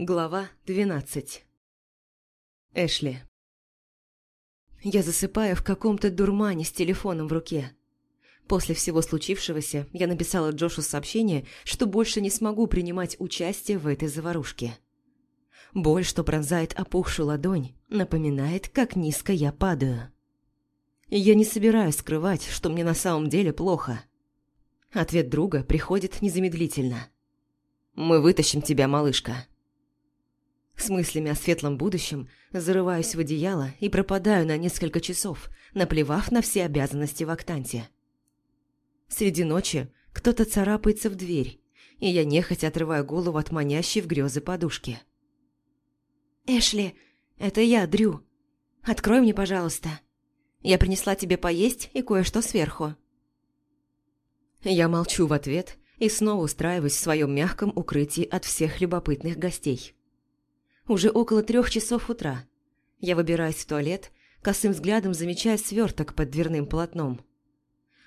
Глава 12 Эшли Я засыпаю в каком-то дурмане с телефоном в руке. После всего случившегося я написала Джошу сообщение, что больше не смогу принимать участие в этой заварушке. Боль, что пронзает опухшую ладонь, напоминает, как низко я падаю. Я не собираюсь скрывать, что мне на самом деле плохо. Ответ друга приходит незамедлительно. «Мы вытащим тебя, малышка». С мыслями о светлом будущем зарываюсь в одеяло и пропадаю на несколько часов, наплевав на все обязанности в Актанте. Среди ночи кто-то царапается в дверь, и я нехотя отрываю голову от манящей в грезы подушки. «Эшли, это я, Дрю. Открой мне, пожалуйста. Я принесла тебе поесть и кое-что сверху». Я молчу в ответ и снова устраиваюсь в своем мягком укрытии от всех любопытных гостей. Уже около трех часов утра. Я выбираюсь в туалет, косым взглядом замечая сверток под дверным полотном.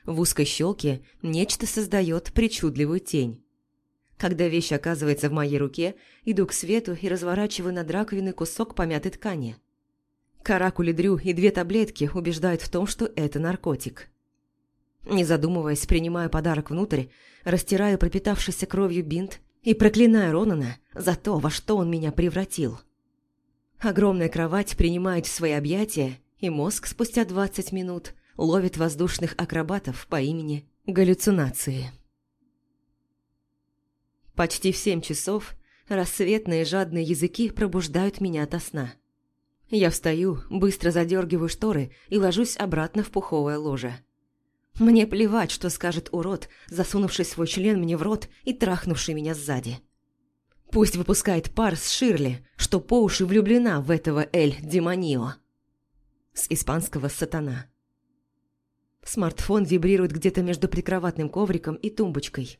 В узкой щелке нечто создает причудливую тень. Когда вещь оказывается в моей руке, иду к свету и разворачиваю над раковиной кусок помятой ткани. Каракули Дрю и две таблетки убеждают в том, что это наркотик. Не задумываясь, принимаю подарок внутрь, растираю пропитавшийся кровью бинт и проклинаю Ронана за то, во что он меня превратил. Огромная кровать принимает в свои объятия, и мозг спустя 20 минут ловит воздушных акробатов по имени галлюцинации. Почти в семь часов рассветные жадные языки пробуждают меня ото сна. Я встаю, быстро задергиваю шторы и ложусь обратно в пуховое ложе. Мне плевать, что скажет урод, засунувший свой член мне в рот и трахнувший меня сзади. Пусть выпускает пар с Ширли, что по уши влюблена в этого Эль Демонио. С испанского «сатана». Смартфон вибрирует где-то между прикроватным ковриком и тумбочкой.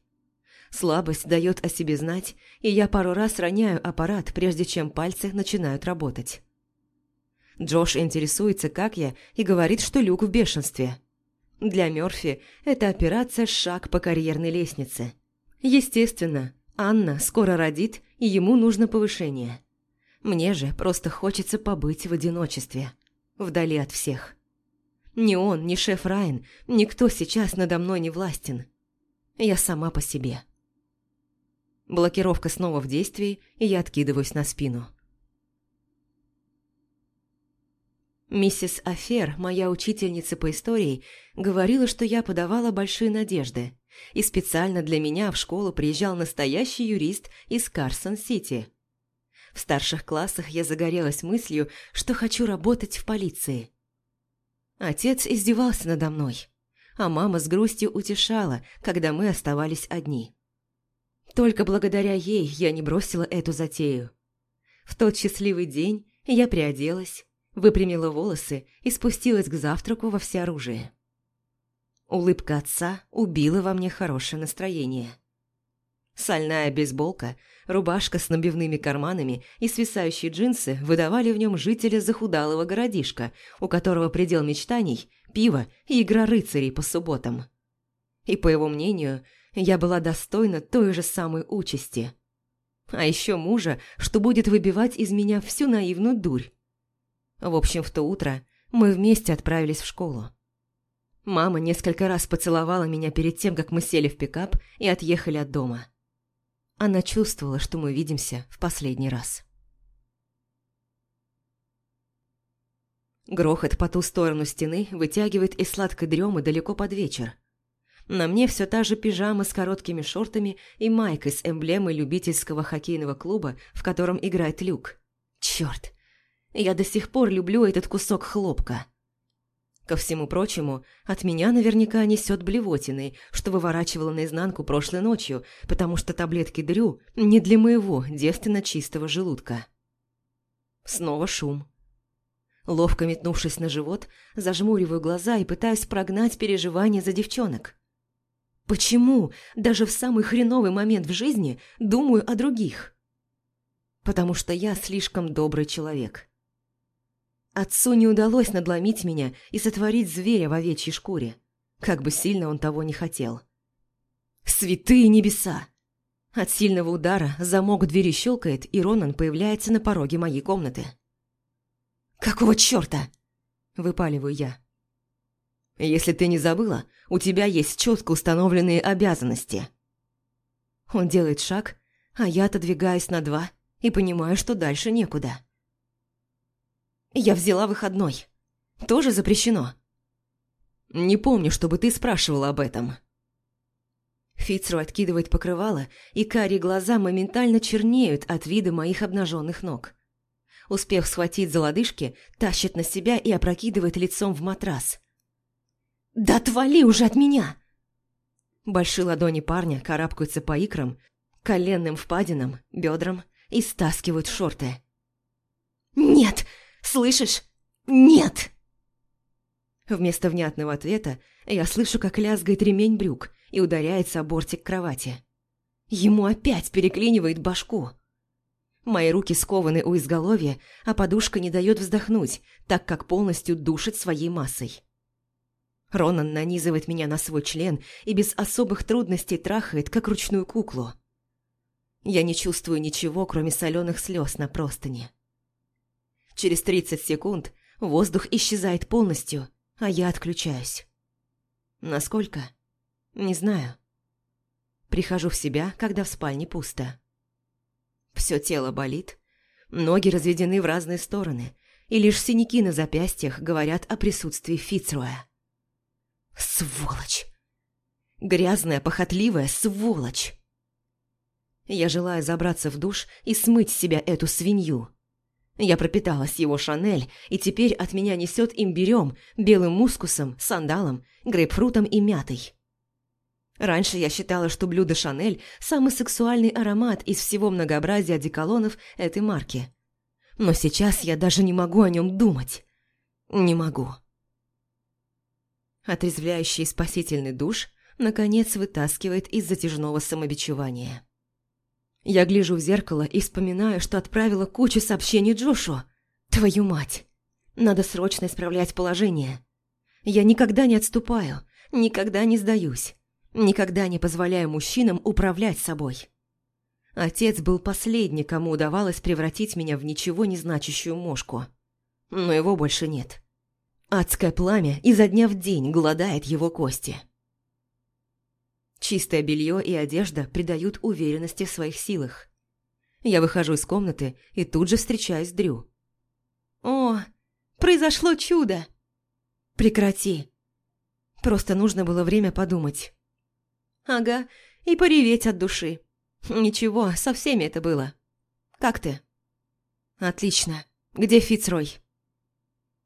Слабость дает о себе знать, и я пару раз роняю аппарат, прежде чем пальцы начинают работать. Джош интересуется, как я, и говорит, что Люк в бешенстве – для Мёрфи это операция «Шаг по карьерной лестнице». Естественно, Анна скоро родит, и ему нужно повышение. Мне же просто хочется побыть в одиночестве, вдали от всех. Ни он, ни шеф Райан, никто сейчас надо мной не властен. Я сама по себе. Блокировка снова в действии, и я откидываюсь на спину. Миссис Афер, моя учительница по истории, говорила, что я подавала большие надежды, и специально для меня в школу приезжал настоящий юрист из Карсон-Сити. В старших классах я загорелась мыслью, что хочу работать в полиции. Отец издевался надо мной, а мама с грустью утешала, когда мы оставались одни. Только благодаря ей я не бросила эту затею. В тот счастливый день я приоделась, выпрямила волосы и спустилась к завтраку во всеоружие. Улыбка отца убила во мне хорошее настроение. Сальная бейсболка, рубашка с набивными карманами и свисающие джинсы выдавали в нем жителя захудалого городишка, у которого предел мечтаний – пиво и игра рыцарей по субботам. И, по его мнению, я была достойна той же самой участи. А еще мужа, что будет выбивать из меня всю наивную дурь, в общем, в то утро мы вместе отправились в школу. Мама несколько раз поцеловала меня перед тем, как мы сели в пикап и отъехали от дома. Она чувствовала, что мы видимся в последний раз. Грохот по ту сторону стены вытягивает из сладкой дремы далеко под вечер. На мне все та же пижама с короткими шортами и майкой с эмблемой любительского хоккейного клуба, в котором играет Люк. Черт, я до сих пор люблю этот кусок хлопка. Ко всему прочему, от меня наверняка несет блевотиной, что выворачивала наизнанку прошлой ночью, потому что таблетки Дрю не для моего девственно чистого желудка. Снова шум. Ловко метнувшись на живот, зажмуриваю глаза и пытаюсь прогнать переживания за девчонок. Почему даже в самый хреновый момент в жизни думаю о других? Потому что я слишком добрый человек. Отцу не удалось надломить меня и сотворить зверя в овечьей шкуре, как бы сильно он того не хотел. Святые небеса! От сильного удара замок двери щелкает, и Ронан появляется на пороге моей комнаты. «Какого чёрта?» – выпаливаю я. «Если ты не забыла, у тебя есть четко установленные обязанности». Он делает шаг, а я отодвигаюсь на два и понимаю, что дальше некуда. Я взяла выходной. Тоже запрещено. Не помню, чтобы ты спрашивала об этом. Фицру откидывает покрывало, и карие глаза моментально чернеют от вида моих обнаженных ног. Успев схватить за лодыжки, тащит на себя и опрокидывает лицом в матрас. «Да отвали уже от меня!» Большие ладони парня карабкаются по икрам, коленным впадинам, бедрам и стаскивают шорты. «Нет! Слышишь? Нет!» Вместо внятного ответа я слышу, как лязгает ремень брюк и ударяется о бортик кровати. Ему опять переклинивает башку. Мои руки скованы у изголовья, а подушка не дает вздохнуть, так как полностью душит своей массой. Ронан нанизывает меня на свой член и без особых трудностей трахает, как ручную куклу. Я не чувствую ничего, кроме соленых слез на простыне. Через 30 секунд воздух исчезает полностью, а я отключаюсь. Насколько? Не знаю. Прихожу в себя, когда в спальне пусто. Все тело болит, ноги разведены в разные стороны, и лишь синяки на запястьях говорят о присутствии Фицруя. Сволочь! Грязная, похотливая сволочь! Я желаю забраться в душ и смыть с себя эту свинью. Я пропиталась его Шанель, и теперь от меня несет имбирем, белым мускусом, сандалом, грейпфрутом и мятой. Раньше я считала, что блюдо Шанель – самый сексуальный аромат из всего многообразия одеколонов этой марки. Но сейчас я даже не могу о нем думать. Не могу. Отрезвляющий спасительный душ, наконец, вытаскивает из затяжного самобичевания. Я гляжу в зеркало и вспоминаю, что отправила кучу сообщений Джошу. Твою мать! Надо срочно исправлять положение. Я никогда не отступаю, никогда не сдаюсь, никогда не позволяю мужчинам управлять собой. Отец был последний, кому удавалось превратить меня в ничего не значащую мошку. Но его больше нет. Адское пламя изо дня в день голодает его кости. Чистое белье и одежда придают уверенности в своих силах. Я выхожу из комнаты и тут же встречаюсь с Дрю. «О, произошло чудо!» «Прекрати!» Просто нужно было время подумать. «Ага, и пореветь от души. Ничего, со всеми это было. Как ты?» «Отлично. Где Фицрой?»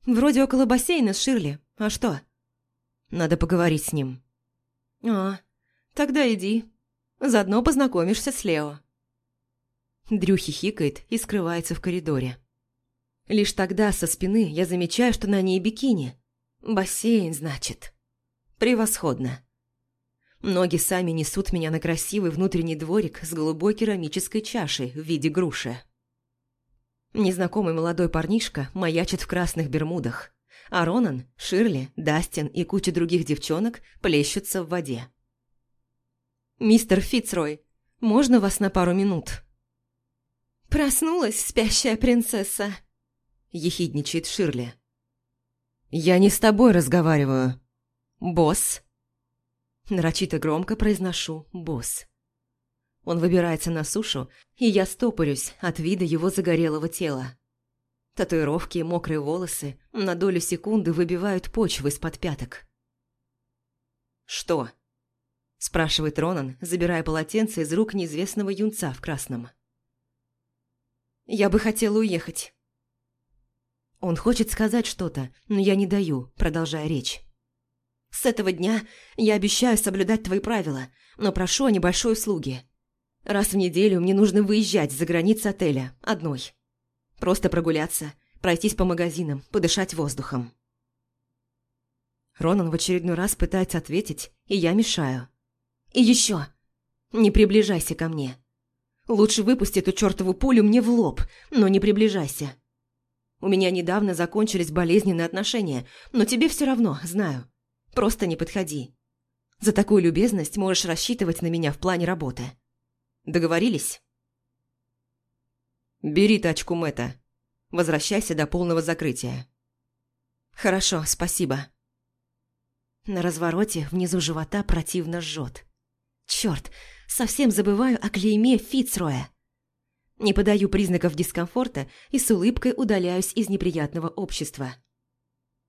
«Вроде около бассейна с Ширли. А что?» «Надо поговорить с ним». «А, Тогда иди. Заодно познакомишься с Лео. Дрю хихикает и скрывается в коридоре. Лишь тогда со спины я замечаю, что на ней бикини. Бассейн, значит. Превосходно. Ноги сами несут меня на красивый внутренний дворик с голубой керамической чашей в виде груши. Незнакомый молодой парнишка маячит в красных бермудах, а Ронан, Ширли, Дастин и куча других девчонок плещутся в воде. «Мистер Фицрой, можно вас на пару минут?» «Проснулась спящая принцесса», – ехидничает Ширли. «Я не с тобой разговариваю. Босс». Нарочито громко произношу «босс». Он выбирается на сушу, и я стопорюсь от вида его загорелого тела. Татуировки и мокрые волосы на долю секунды выбивают почву из-под пяток. «Что?» Спрашивает Ронан, забирая полотенце из рук неизвестного юнца в красном. «Я бы хотела уехать». Он хочет сказать что-то, но я не даю, продолжая речь. «С этого дня я обещаю соблюдать твои правила, но прошу о небольшой услуге. Раз в неделю мне нужно выезжать за границы отеля, одной. Просто прогуляться, пройтись по магазинам, подышать воздухом». Ронан в очередной раз пытается ответить, и я мешаю. И еще, не приближайся ко мне. Лучше выпусти эту чертову пулю мне в лоб, но не приближайся. У меня недавно закончились болезненные отношения, но тебе все равно, знаю. Просто не подходи. За такую любезность можешь рассчитывать на меня в плане работы. Договорились? Бери тачку Мэтта. Возвращайся до полного закрытия. Хорошо, спасибо. На развороте внизу живота противно жжет. Черт, совсем забываю о клейме Фицроя. Не подаю признаков дискомфорта и с улыбкой удаляюсь из неприятного общества.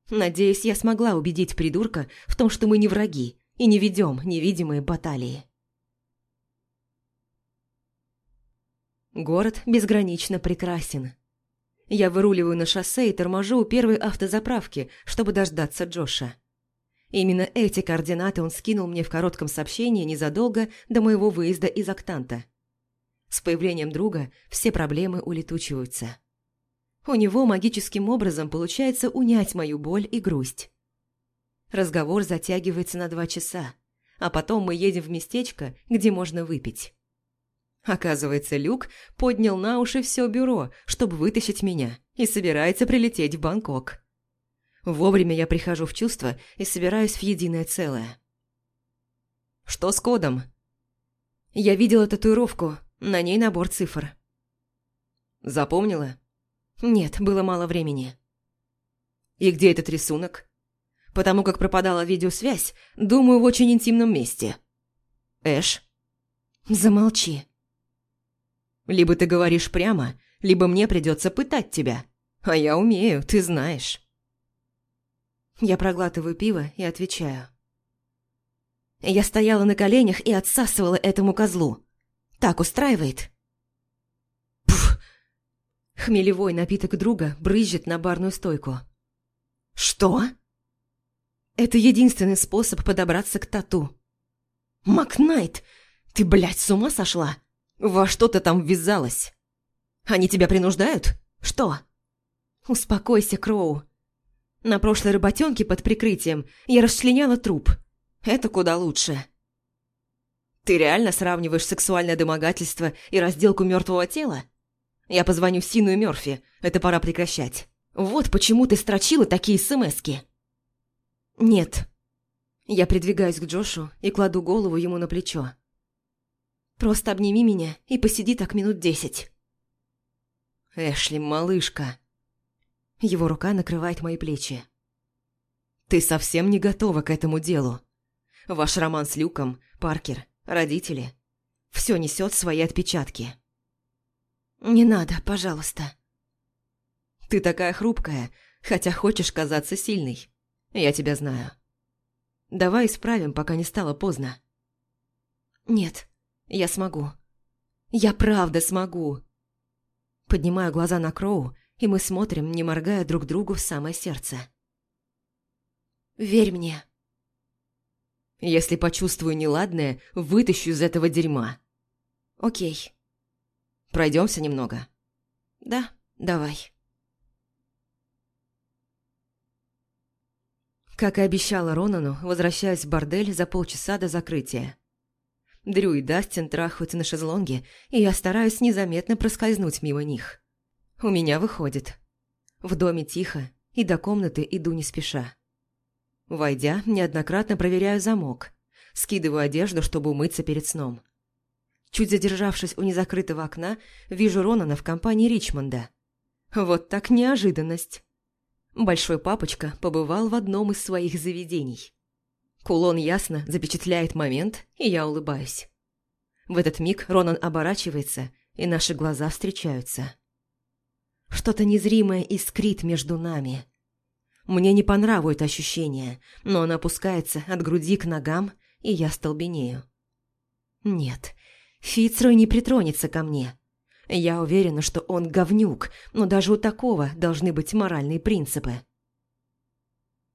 Надеюсь, я смогла убедить придурка в том, что мы не враги и не ведем невидимые баталии. Город безгранично прекрасен. Я выруливаю на шоссе и торможу у первой автозаправки, чтобы дождаться Джоша. Именно эти координаты он скинул мне в коротком сообщении незадолго до моего выезда из Октанта. С появлением друга все проблемы улетучиваются. У него магическим образом получается унять мою боль и грусть. Разговор затягивается на два часа, а потом мы едем в местечко, где можно выпить. Оказывается, Люк поднял на уши все бюро, чтобы вытащить меня, и собирается прилететь в Бангкок. Вовремя я прихожу в чувство и собираюсь в единое целое. «Что с кодом?» Я видела татуировку, на ней набор цифр. «Запомнила?» «Нет, было мало времени». «И где этот рисунок?» «Потому как пропадала видеосвязь, думаю, в очень интимном месте». «Эш?» «Замолчи». Либо ты говоришь прямо, либо мне придется пытать тебя. А я умею, ты знаешь. Я проглатываю пиво и отвечаю. Я стояла на коленях и отсасывала этому козлу. Так устраивает? Пф! Хмелевой напиток друга брызжет на барную стойку. Что? Это единственный способ подобраться к тату. Макнайт, ты, блядь, с ума сошла? «Во что ты там ввязалась? Они тебя принуждают? Что?» «Успокойся, Кроу. На прошлой работенке под прикрытием я расчленяла труп. Это куда лучше». «Ты реально сравниваешь сексуальное домогательство и разделку мертвого тела? Я позвоню Сину и Мёрфи, это пора прекращать. Вот почему ты строчила такие смски». «Нет». Я придвигаюсь к Джошу и кладу голову ему на плечо. Просто обними меня и посиди так минут десять». «Эшли, малышка». Его рука накрывает мои плечи. «Ты совсем не готова к этому делу. Ваш роман с Люком, Паркер, родители. Все несет свои отпечатки». «Не надо, пожалуйста». «Ты такая хрупкая, хотя хочешь казаться сильной. Я тебя знаю. Давай исправим, пока не стало поздно». «Нет, я смогу. Я правда смогу. Поднимаю глаза на Кроу, и мы смотрим, не моргая друг другу в самое сердце. Верь мне. Если почувствую неладное, вытащу из этого дерьма. Окей. Пройдемся немного. Да, давай. Как и обещала Ронану, возвращаюсь в бордель за полчаса до закрытия. Дрю и Дастин трахаются на шезлонге, и я стараюсь незаметно проскользнуть мимо них. У меня выходит. В доме тихо, и до комнаты иду не спеша. Войдя, неоднократно проверяю замок. Скидываю одежду, чтобы умыться перед сном. Чуть задержавшись у незакрытого окна, вижу Ронана в компании Ричмонда. Вот так неожиданность. Большой папочка побывал в одном из своих заведений. Кулон ясно запечатляет момент, и я улыбаюсь. В этот миг Ронан оборачивается, и наши глаза встречаются. Что-то незримое искрит между нами. Мне не по ощущение, но оно опускается от груди к ногам, и я столбенею. Нет, Фицрой не притронется ко мне. Я уверена, что он говнюк, но даже у такого должны быть моральные принципы.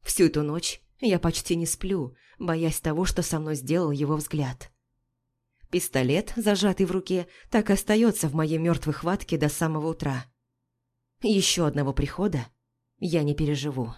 Всю эту ночь я почти не сплю, боясь того, что со мной сделал его взгляд. Пистолет, зажатый в руке, так и остается в моей мертвой хватке до самого утра. Еще одного прихода я не переживу.